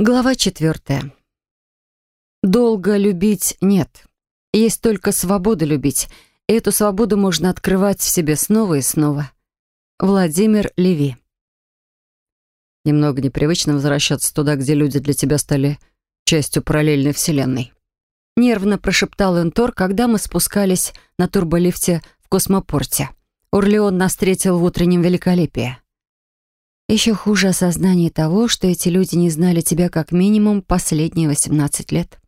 Глава четвертая. Долго любить нет. Есть только свобода любить. И эту свободу можно открывать в себе снова и снова. Владимир Леви. Немного непривычно возвращаться туда, где люди для тебя стали частью параллельной вселенной. Нервно прошептал Энтор, когда мы спускались на турболифте в космопорте. Урлеон нас встретил в утреннем великолепии. Еще хуже осознание того, что эти люди не знали тебя как минимум последние 18 лет.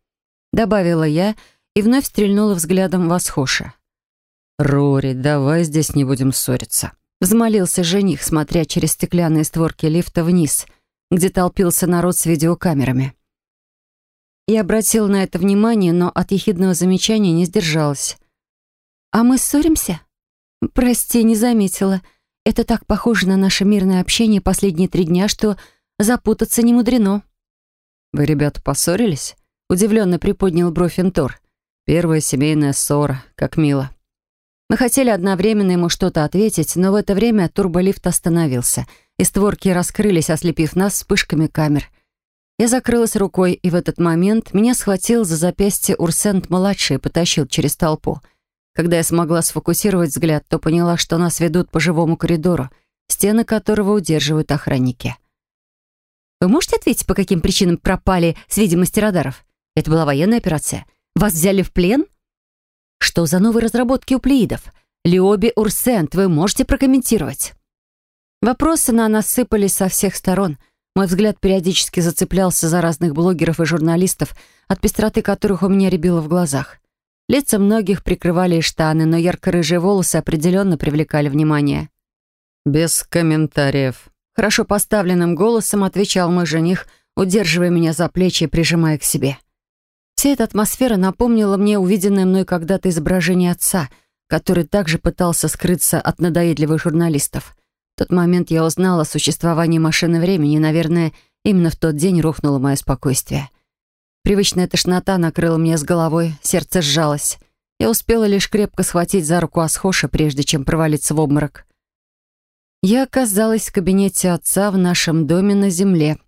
Добавила я и вновь стрельнула взглядом в Асхоша. «Рори, давай здесь не будем ссориться», — взмолился жених, смотря через стеклянные створки лифта вниз, где толпился народ с видеокамерами. Я обратила на это внимание, но от ехидного замечания не сдержалась. «А мы ссоримся?» «Прости, не заметила. Это так похоже на наше мирное общение последние три дня, что запутаться не мудрено». «Вы, ребята, поссорились?» Удивленно приподнял бровь Энтор. «Первая семейная ссора, как мило». Мы хотели одновременно ему что-то ответить, но в это время турболифт остановился, и створки раскрылись, ослепив нас вспышками камер. Я закрылась рукой, и в этот момент меня схватил за запястье Урсент-младший и потащил через толпу — когда я смогла сфокусировать взгляд, то поняла, что нас ведут по живому коридору, стены которого удерживают охранники. «Вы можете ответить, по каким причинам пропали с видимости радаров? Это была военная операция? Вас взяли в плен?» «Что за новые разработки у плеидов? Лиоби Урсент, вы можете прокомментировать?» Вопросы на нас сыпались со всех сторон. Мой взгляд периодически зацеплялся за разных блогеров и журналистов, от пестроты которых у меня рябило в глазах. Лица многих прикрывали и штаны, но ярко-рыжие волосы определенно привлекали внимание. «Без комментариев», — хорошо поставленным голосом отвечал мой жених, удерживая меня за плечи и прижимая к себе. Вся эта атмосфера напомнила мне увиденное мной когда-то изображение отца, который также пытался скрыться от надоедливых журналистов. В тот момент я узнала о существовании машины времени, и, наверное, именно в тот день рухнуло мое спокойствие — Привычная тошнота накрыла меня с головой, сердце сжалось. Я успела лишь крепко схватить за руку Асхоша, прежде чем провалиться в обморок. Я оказалась в кабинете отца в нашем доме на земле.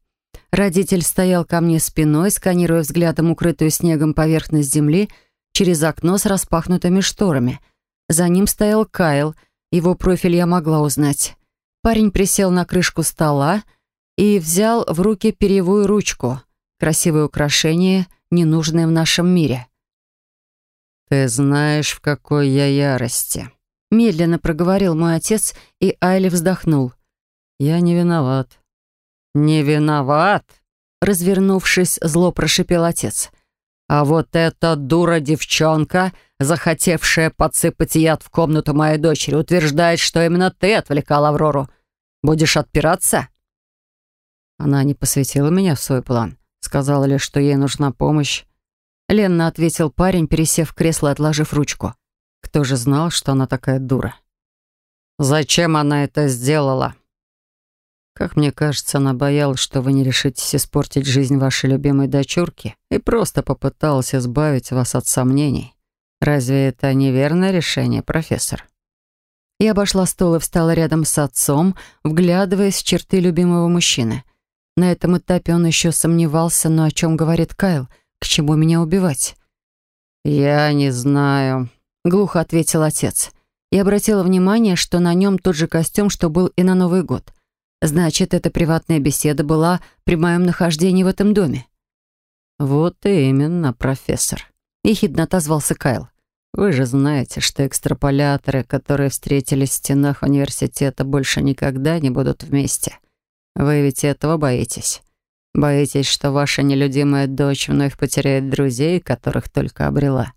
Родитель стоял ко мне спиной, сканируя взглядом укрытую снегом поверхность земли через окно с распахнутыми шторами. За ним стоял Кайл, его профиль я могла узнать. Парень присел на крышку стола и взял в руки перьевую ручку — красивое украшение, ненужное в нашем мире. «Ты знаешь, в какой я ярости», — медленно проговорил мой отец, и Айли вздохнул. «Я не виноват». «Не виноват?» — развернувшись, зло прошипел отец. «А вот эта дура-девчонка, захотевшая подсыпать яд в комнату моей дочери, утверждает, что именно ты отвлекал Аврору. Будешь отпираться?» Она не посвятила меня в свой план. Сказала лишь, что ей нужна помощь. Ленна ответил парень, пересев в кресло и отложив ручку. Кто же знал, что она такая дура? «Зачем она это сделала?» «Как мне кажется, она боялась, что вы не решитесь испортить жизнь вашей любимой дочурки и просто попыталась избавить вас от сомнений. Разве это неверное решение, профессор?» Я обошла стол и встала рядом с отцом, вглядываясь в черты любимого мужчины — на этом этапе он еще сомневался, но о чем говорит Кайл? К чему меня убивать? «Я не знаю», — глухо ответил отец. И обратила внимание, что на нем тот же костюм, что был и на Новый год. Значит, эта приватная беседа была при моем нахождении в этом доме. «Вот именно, профессор», — ехидно отозвался Кайл. «Вы же знаете, что экстраполяторы, которые встретились в стенах университета, больше никогда не будут вместе. Вы ведь этого боитесь. Боитесь, что ваша нелюдимая дочь вновь потеряет друзей, которых только обрела.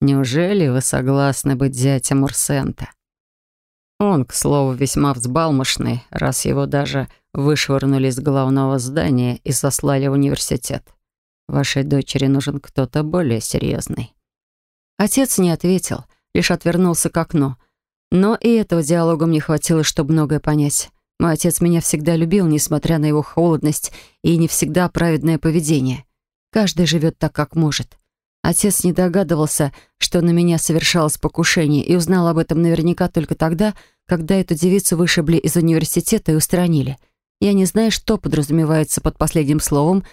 Неужели вы согласны быть зятем Урсента? Он, к слову, весьма взбалмошный, раз его даже вышвырнули из главного здания и сослали в университет. Вашей дочери нужен кто-то более серьезный. Отец не ответил, лишь отвернулся к окну. Но и этого диалога мне хватило, чтобы многое понять. Мой отец меня всегда любил, несмотря на его холодность и не всегда праведное поведение. Каждый живет так, как может. Отец не догадывался, что на меня совершалось покушение, и узнал об этом наверняка только тогда, когда эту девицу вышибли из университета и устранили. Я не знаю, что подразумевается под последним словом,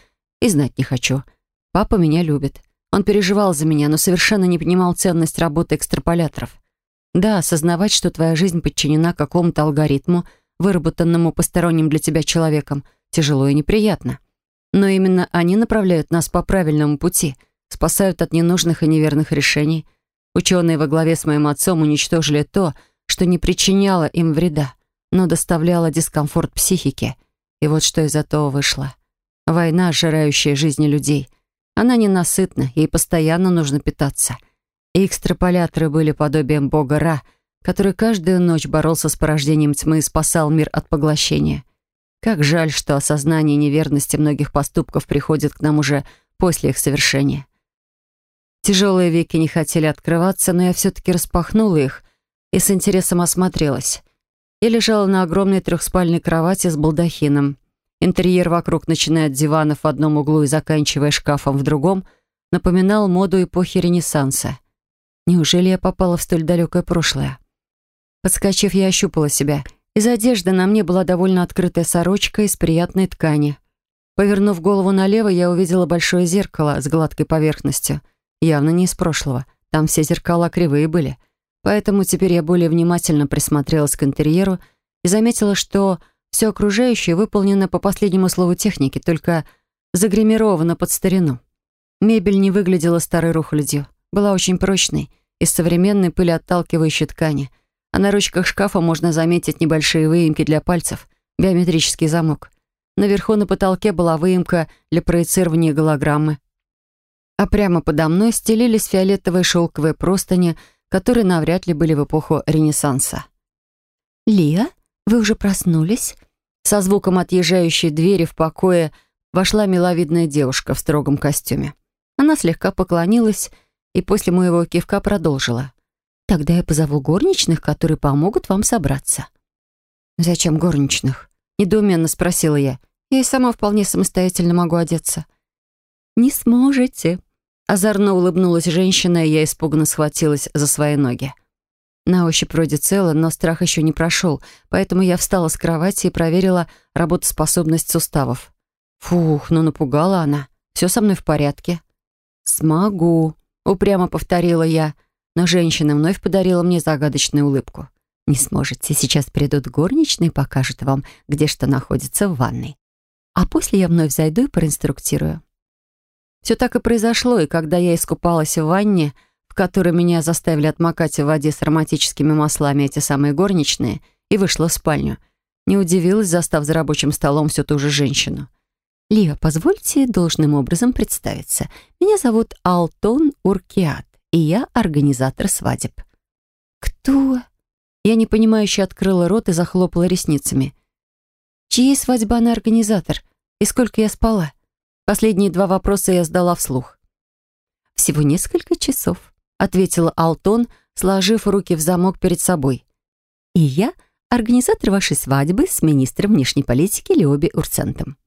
И знать не хочу. Папа меня любит. Он переживал за меня, но совершенно не понимал ценность работы экстраполяторов. Да, осознавать, что твоя жизнь подчинена какому-то алгоритму, выработанному посторонним для тебя человеком, тяжело и неприятно. Но именно они направляют нас по правильному пути, спасают от ненужных и неверных решений. Ученые во главе с моим отцом уничтожили то, что не причиняло им вреда, но доставляло дискомфорт психике. И вот что из этого вышло. Война, сжирающая жизни людей. Она ненасытна, ей постоянно нужно питаться. И экстраполяторы были подобием бога Ра, который каждую ночь боролся с порождением тьмы и спасал мир от поглощения. Как жаль, что осознание неверности многих поступков приходит к нам уже после их совершения. Тяжелые веки не хотели открываться, но я все-таки распахнула их и с интересом осмотрелась. Я лежала на огромной трехспальной кровати с балдахином. Интерьер вокруг, начиная от диванов в одном углу и заканчивая шкафом в другом, напоминал моду эпохи Ренессанса. Неужели я попала в столь далекое прошлое? Подскочив, я ощупала себя. Из одежды на мне была довольно открытая сорочка из приятной ткани. Повернув голову налево, я увидела большое зеркало с гладкой поверхностью. Явно не из прошлого. Там все зеркала кривые были. Поэтому теперь я более внимательно присмотрелась к интерьеру и заметила, что все окружающее выполнено по последнему слову техники, только загримировано под старину. Мебель не выглядела старой рухлядью, была очень прочной, из современной пылеотталкивающей ткани, а на ручках шкафа можно заметить небольшие выемки для пальцев, биометрический замок. Наверху на потолке была выемка для проецирования голограммы. А прямо подо мной стелились фиолетовые шелковые простыни — которые навряд ли были в эпоху Ренессанса. «Лия, вы уже проснулись?» Со звуком отъезжающей двери в покое вошла миловидная девушка в строгом костюме. Она слегка поклонилась и после моего кивка продолжила. «Тогда я позову горничных, которые помогут вам собраться». «Зачем горничных?» — недоуменно спросила я. «Я и сама вполне самостоятельно могу одеться». «Не сможете», Озорно улыбнулась женщина, и я испуганно схватилась за свои ноги. На ощупь вроде цело, но страх еще не прошел, поэтому я встала с кровати и проверила работоспособность суставов. Фух, ну напугала она. Все со мной в порядке. «Смогу», — упрямо повторила я, но женщина вновь подарила мне загадочную улыбку. «Не сможете. Сейчас придут горничные и покажут вам, где что находится в ванной. А после я вновь зайду и проинструктирую». Все так и произошло, и когда я искупалась в ванне, в которой меня заставили отмокать в воде с ароматическими маслами эти самые горничные, и вышла в спальню, не удивилась, застав за рабочим столом всю ту же женщину. «Лия, позвольте должным образом представиться. Меня зовут Алтон Уркиат, и я организатор свадеб». «Кто?» Я непонимающе открыла рот и захлопала ресницами. «Чьей свадьба она организатор? И сколько я спала?» Последние два вопроса я сдала вслух. «Всего несколько часов», — ответила Алтон, сложив руки в замок перед собой. «И я организатор вашей свадьбы с министром внешней политики Леоби Урцентом».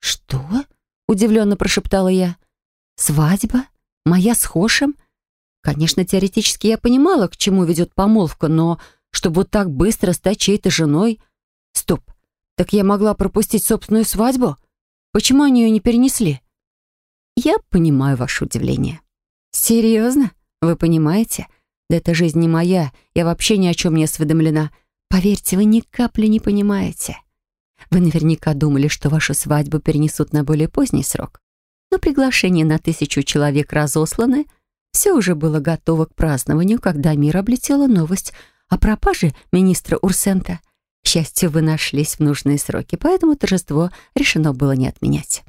«Что?» — удивленно прошептала я. «Свадьба? Моя с Хошем?» Конечно, теоретически я понимала, к чему ведет помолвка, но чтобы вот так быстро стать чьей-то женой... Стоп, так я могла пропустить собственную свадьбу? Почему они ее не перенесли?» «Я понимаю ваше удивление». «Серьезно? Вы понимаете? Да эта жизнь не моя, я вообще ни о чем не осведомлена. Поверьте, вы ни капли не понимаете». Вы наверняка думали, что вашу свадьбу перенесут на более поздний срок. Но приглашение на тысячу человек разосланы. Все уже было готово к празднованию, когда мир облетела новость о пропаже министра Урсента — к счастью, вы нашлись в нужные сроки, поэтому торжество решено было не отменять.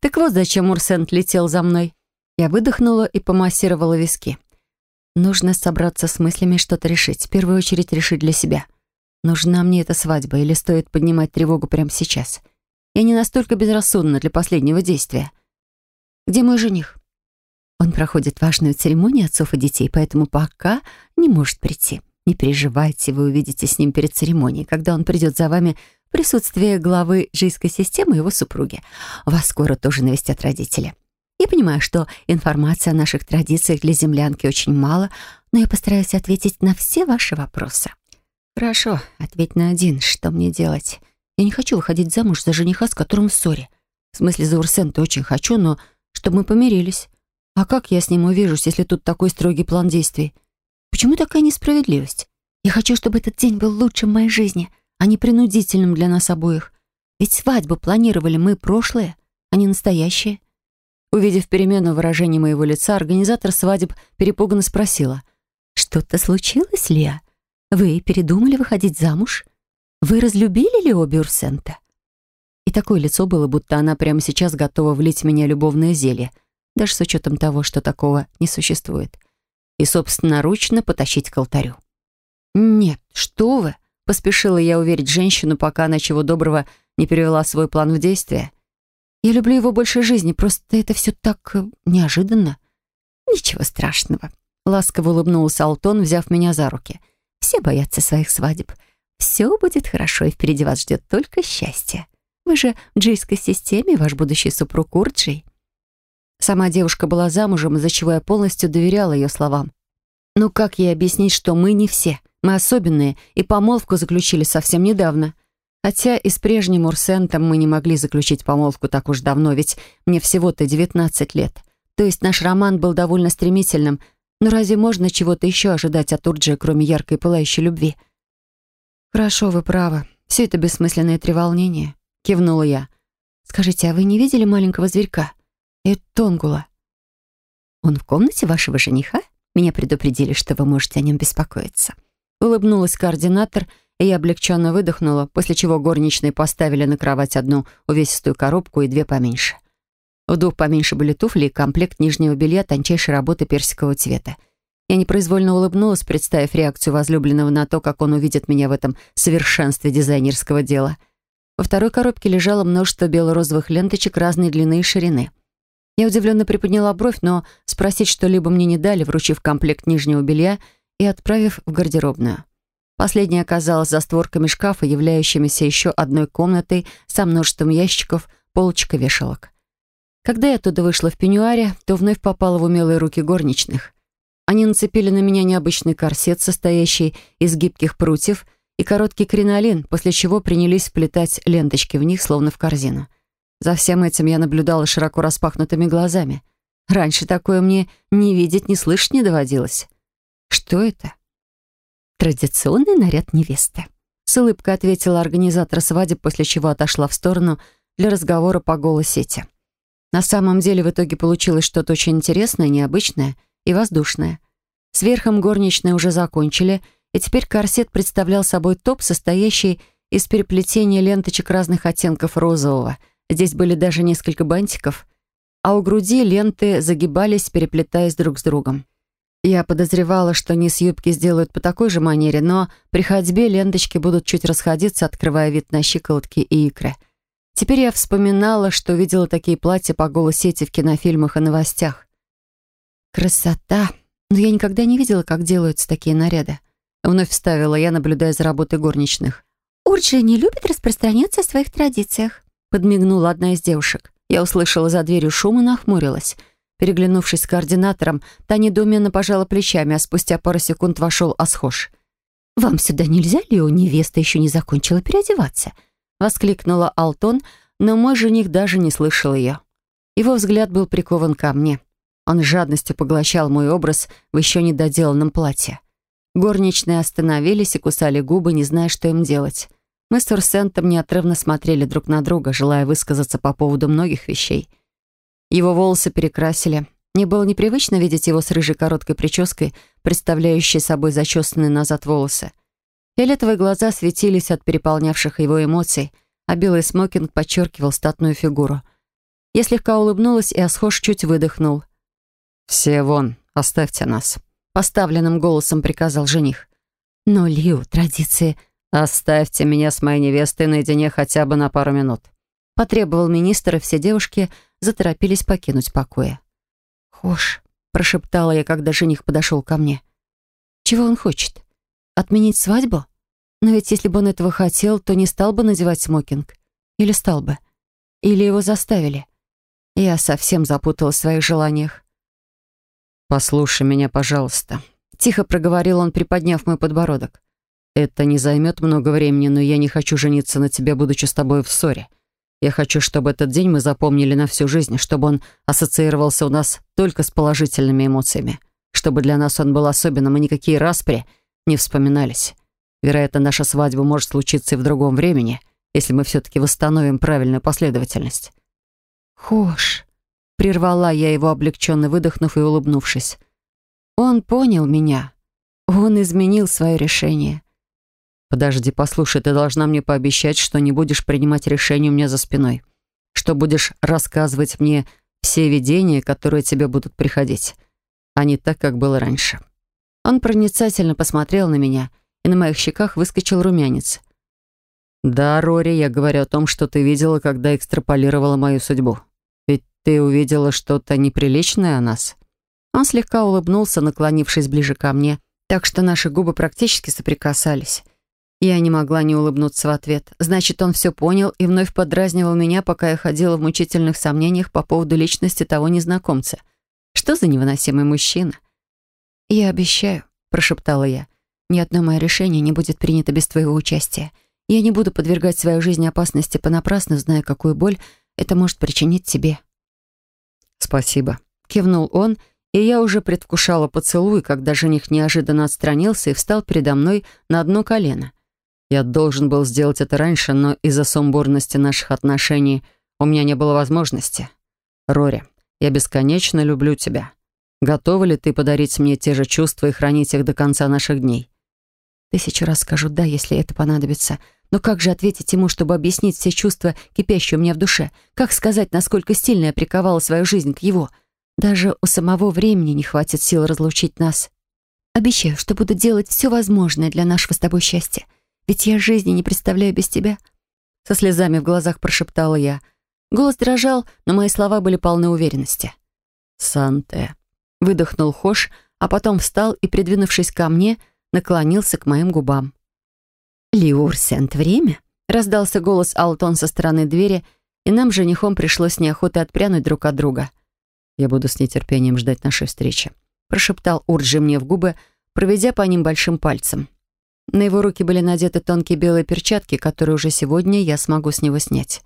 Так вот зачем Урсент летел за мной. Я выдохнула и помассировала виски. Нужно собраться с мыслями что-то решить. В первую очередь решить для себя. Нужна мне эта свадьба или стоит поднимать тревогу прямо сейчас? Я не настолько безрассудна для последнего действия. Где мой жених? Он проходит важную церемонию отцов и детей, поэтому пока не может прийти. Не переживайте, вы увидите с ним перед церемонией, когда он придет за вами в присутствии главы жийской системы и его супруги. Вас скоро тоже навестят родители. Я понимаю, что информации о наших традициях для землянки очень мало, но я постараюсь ответить на все ваши вопросы. Хорошо, ответь на один. Что мне делать? Я не хочу выходить замуж за жениха, с которым в ссоре. В смысле, за Урсента очень хочу, но чтобы мы помирились. А как я с ним увижусь, если тут такой строгий план действий? Почему такая несправедливость? Я хочу, чтобы этот день был лучшим в моей жизни, а не принудительным для нас обоих. Ведь свадьбу планировали мы прошлое, а не настоящее. Увидев перемену выражения моего лица, организатор свадеб перепуганно спросила. «Что-то случилось, Леа? Вы передумали выходить замуж? Вы разлюбили Лео Бюрсента?» И такое лицо было, будто она прямо сейчас готова влить в меня любовное зелье, даже с учетом того, что такого не существует, и собственноручно потащить к алтарю. «Нет, что вы!» — поспешила я уверить женщину, пока она чего доброго не перевела свой план в действие — я люблю его больше жизни, просто это все так э, неожиданно. Ничего страшного. Ласково улыбнулся Алтон, взяв меня за руки. Все боятся своих свадеб. Все будет хорошо, и впереди вас ждет только счастье. Вы же в джийской системе, ваш будущий супруг Урджий. Сама девушка была замужем, из-за чего я полностью доверяла ее словам. Ну как ей объяснить, что мы не все? Мы особенные, и помолвку заключили совсем недавно. Хотя и с прежним Урсентом мы не могли заключить помолвку так уж давно, ведь мне всего-то 19 лет. То есть наш роман был довольно стремительным, но разве можно чего-то еще ожидать от Урджи, кроме яркой пылающей любви? «Хорошо, вы правы. Все это бессмысленное треволнение», — кивнула я. «Скажите, а вы не видели маленького зверька? Тонгула. «Он в комнате вашего жениха? Меня предупредили, что вы можете о нем беспокоиться». Улыбнулась координатор — и я облегченно выдохнула, после чего горничные поставили на кровать одну увесистую коробку и две поменьше. В двух поменьше были туфли и комплект нижнего белья тончайшей работы персикового цвета. Я непроизвольно улыбнулась, представив реакцию возлюбленного на то, как он увидит меня в этом совершенстве дизайнерского дела. Во второй коробке лежало множество бело-розовых ленточек разной длины и ширины. Я удивленно приподняла бровь, но спросить что-либо мне не дали, вручив комплект нижнего белья и отправив в гардеробную. Последняя оказалась за створками шкафа, являющимися еще одной комнатой со множеством ящиков, полочек и вешалок. Когда я оттуда вышла в пеньюаре, то вновь попала в умелые руки горничных. Они нацепили на меня необычный корсет, состоящий из гибких прутьев, и короткий кринолин, после чего принялись вплетать ленточки в них, словно в корзину. За всем этим я наблюдала широко распахнутыми глазами. Раньше такое мне ни видеть, ни слышать не доводилось. Что это? традиционный наряд невесты. С улыбкой ответила организатор свадеб, после чего отошла в сторону для разговора по голосети. На самом деле в итоге получилось что-то очень интересное, необычное и воздушное. С верхом горничные уже закончили, и теперь корсет представлял собой топ, состоящий из переплетения ленточек разных оттенков розового. Здесь были даже несколько бантиков, а у груди ленты загибались, переплетаясь друг с другом. Я подозревала, что низ юбки сделают по такой же манере, но при ходьбе ленточки будут чуть расходиться, открывая вид на щиколотки и икры. Теперь я вспоминала, что видела такие платья по голосети в кинофильмах и новостях. «Красота! Но я никогда не видела, как делаются такие наряды». Вновь вставила я, наблюдая за работой горничных. «Урджи не любит распространяться о своих традициях», подмигнула одна из девушек. Я услышала за дверью шум и нахмурилась — Переглянувшись с координатором, та недоуменно пожала плечами, а спустя пару секунд вошел Асхош. «Вам сюда нельзя, Лео? Невеста еще не закончила переодеваться!» Воскликнула Алтон, но мой жених даже не слышал ее. Его взгляд был прикован ко мне. Он жадностью поглощал мой образ в еще недоделанном платье. Горничные остановились и кусали губы, не зная, что им делать. Мы с Урсентом неотрывно смотрели друг на друга, желая высказаться по поводу многих вещей — его волосы перекрасили. Мне было непривычно видеть его с рыжей короткой прической, представляющей собой зачесанные назад волосы. Фиолетовые глаза светились от переполнявших его эмоций, а белый смокинг подчеркивал статную фигуру. Я слегка улыбнулась, и Асхош чуть выдохнул. «Все вон, оставьте нас», — поставленным голосом приказал жених. «Но, Лью, традиции...» «Оставьте меня с моей невестой наедине хотя бы на пару минут», — потребовал министр, и все девушки заторопились покинуть покоя. «Хош», — прошептала я, когда жених подошел ко мне. «Чего он хочет? Отменить свадьбу? Но ведь если бы он этого хотел, то не стал бы надевать смокинг. Или стал бы? Или его заставили? Я совсем запуталась в своих желаниях. «Послушай меня, пожалуйста», — тихо проговорил он, приподняв мой подбородок. «Это не займет много времени, но я не хочу жениться на тебе, будучи с тобой в ссоре. Я хочу, чтобы этот день мы запомнили на всю жизнь, чтобы он ассоциировался у нас только с положительными эмоциями, чтобы для нас он был особенным, и никакие распри не вспоминались. Вероятно, наша свадьба может случиться и в другом времени, если мы все-таки восстановим правильную последовательность. «Хош», — прервала я его, облегченно выдохнув и улыбнувшись. «Он понял меня. Он изменил свое решение». «Подожди, послушай, ты должна мне пообещать, что не будешь принимать решения у меня за спиной, что будешь рассказывать мне все видения, которые тебе будут приходить, а не так, как было раньше». Он проницательно посмотрел на меня, и на моих щеках выскочил румянец. «Да, Рори, я говорю о том, что ты видела, когда экстраполировала мою судьбу. Ведь ты увидела что-то неприличное о нас». Он слегка улыбнулся, наклонившись ближе ко мне, так что наши губы практически соприкасались. Я не могла не улыбнуться в ответ. Значит, он все понял и вновь подразнивал меня, пока я ходила в мучительных сомнениях по поводу личности того незнакомца. Что за невыносимый мужчина? «Я обещаю», — прошептала я. «Ни одно мое решение не будет принято без твоего участия. Я не буду подвергать свою жизнь опасности понапрасну, зная, какую боль это может причинить тебе». «Спасибо», — кивнул он, и я уже предвкушала поцелуй, когда жених неожиданно отстранился и встал передо мной на одно колено — я должен был сделать это раньше, но из-за сумбурности наших отношений у меня не было возможности. Рори, я бесконечно люблю тебя. Готова ли ты подарить мне те же чувства и хранить их до конца наших дней? Тысячу раз скажу «да», если это понадобится. Но как же ответить ему, чтобы объяснить все чувства, кипящие у меня в душе? Как сказать, насколько сильно я приковала свою жизнь к его? Даже у самого времени не хватит сил разлучить нас. Обещаю, что буду делать все возможное для нашего с тобой счастья. Ведь я жизни не представляю без тебя». Со слезами в глазах прошептала я. Голос дрожал, но мои слова были полны уверенности. «Санте», — выдохнул Хош, а потом встал и, придвинувшись ко мне, наклонился к моим губам. «Лиурсент, время?» — раздался голос Алтон со стороны двери, и нам, женихом, пришлось неохотой отпрянуть друг от друга. «Я буду с нетерпением ждать нашей встречи», — прошептал Урджи мне в губы, проведя по ним большим пальцем. На его руки были надеты тонкие белые перчатки, которые уже сегодня я смогу с него снять.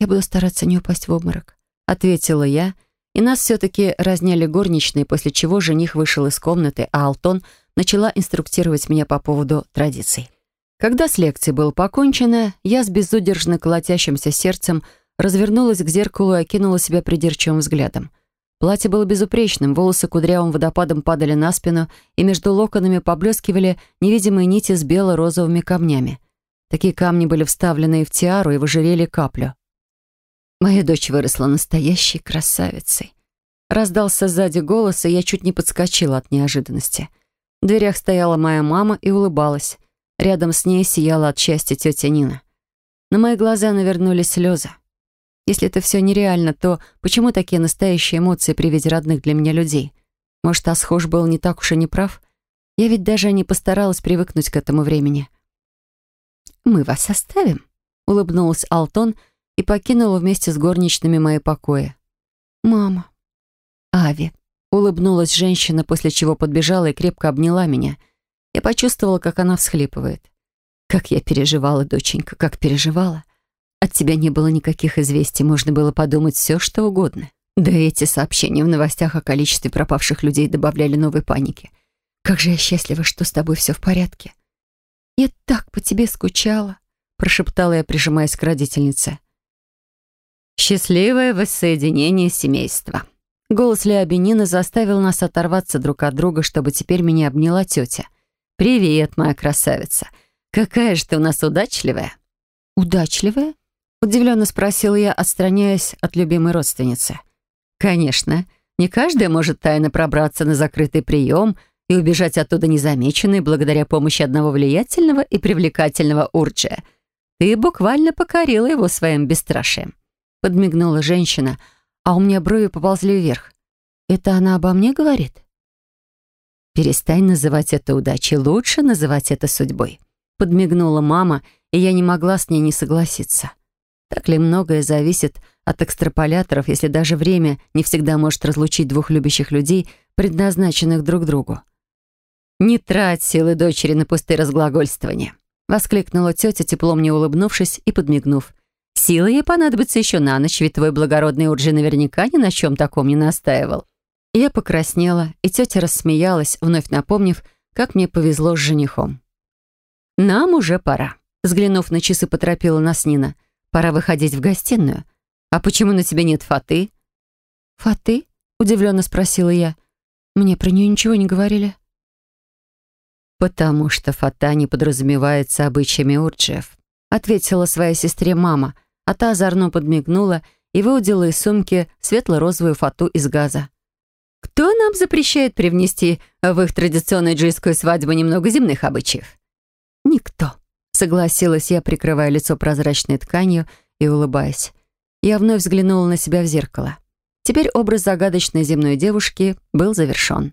«Я буду стараться не упасть в обморок», — ответила я, и нас все-таки разняли горничные, после чего жених вышел из комнаты, а Алтон начала инструктировать меня по поводу традиций. Когда с лекцией было покончено, я с безудержно колотящимся сердцем развернулась к зеркалу и окинула себя придирчивым взглядом — Платье было безупречным, волосы кудрявым водопадом падали на спину, и между локонами поблескивали невидимые нити с бело-розовыми камнями. Такие камни были вставлены в тиару и в ожерелье каплю. Моя дочь выросла настоящей красавицей. Раздался сзади голос, и я чуть не подскочила от неожиданности. В дверях стояла моя мама и улыбалась. Рядом с ней сияла от счастья тетя Нина. На мои глаза навернулись слезы. Если это все нереально, то почему такие настоящие эмоции при виде родных для меня людей? Может, Асхош был не так уж и не прав? Я ведь даже не постаралась привыкнуть к этому времени. «Мы вас оставим», — улыбнулась Алтон и покинула вместе с горничными мои покои. «Мама». «Ави», — улыбнулась женщина, после чего подбежала и крепко обняла меня. Я почувствовала, как она всхлипывает. Как я переживала, доченька, как переживала. От тебя не было никаких известий, можно было подумать все, что угодно. Да эти сообщения в новостях о количестве пропавших людей добавляли новой паники. Как же я счастлива, что с тобой все в порядке. Я так по тебе скучала, прошептала я, прижимаясь к родительнице. Счастливое воссоединение семейства. Голос Леобенина заставил нас оторваться друг от друга, чтобы теперь меня обняла тетя. «Привет, моя красавица! Какая же ты у нас удачливая!» «Удачливая?» Удивленно спросил я, отстраняясь от любимой родственницы. «Конечно, не каждая может тайно пробраться на закрытый прием и убежать оттуда незамеченной благодаря помощи одного влиятельного и привлекательного урджия. Ты буквально покорила его своим бесстрашием». Подмигнула женщина, а у меня брови поползли вверх. «Это она обо мне говорит?» «Перестань называть это удачей, лучше называть это судьбой», подмигнула мама, и я не могла с ней не согласиться. Так ли многое зависит от экстраполяторов, если даже время не всегда может разлучить двух любящих людей, предназначенных друг другу? «Не трать силы дочери на пустые разглагольствования», — воскликнула тетя, тепло мне улыбнувшись и подмигнув. Силы ей понадобится еще на ночь, ведь твой благородный Урджи наверняка ни на чем таком не настаивал». Я покраснела, и тетя рассмеялась, вновь напомнив, как мне повезло с женихом. «Нам уже пора», — взглянув на часы, поторопила нас Нина. «Пора выходить в гостиную. А почему на тебе нет фаты?» «Фаты?» — удивленно спросила я. «Мне про нее ничего не говорили». «Потому что фата не подразумевается обычаями урджиев», — ответила своей сестре мама, а та озорно подмигнула и выудила из сумки светло-розовую фату из газа. «Кто нам запрещает привнести в их традиционную джийскую свадьбу немного земных обычаев?» «Никто», — согласилась я, прикрывая лицо прозрачной тканью и улыбаясь. Я вновь взглянула на себя в зеркало. Теперь образ загадочной земной девушки был завершен.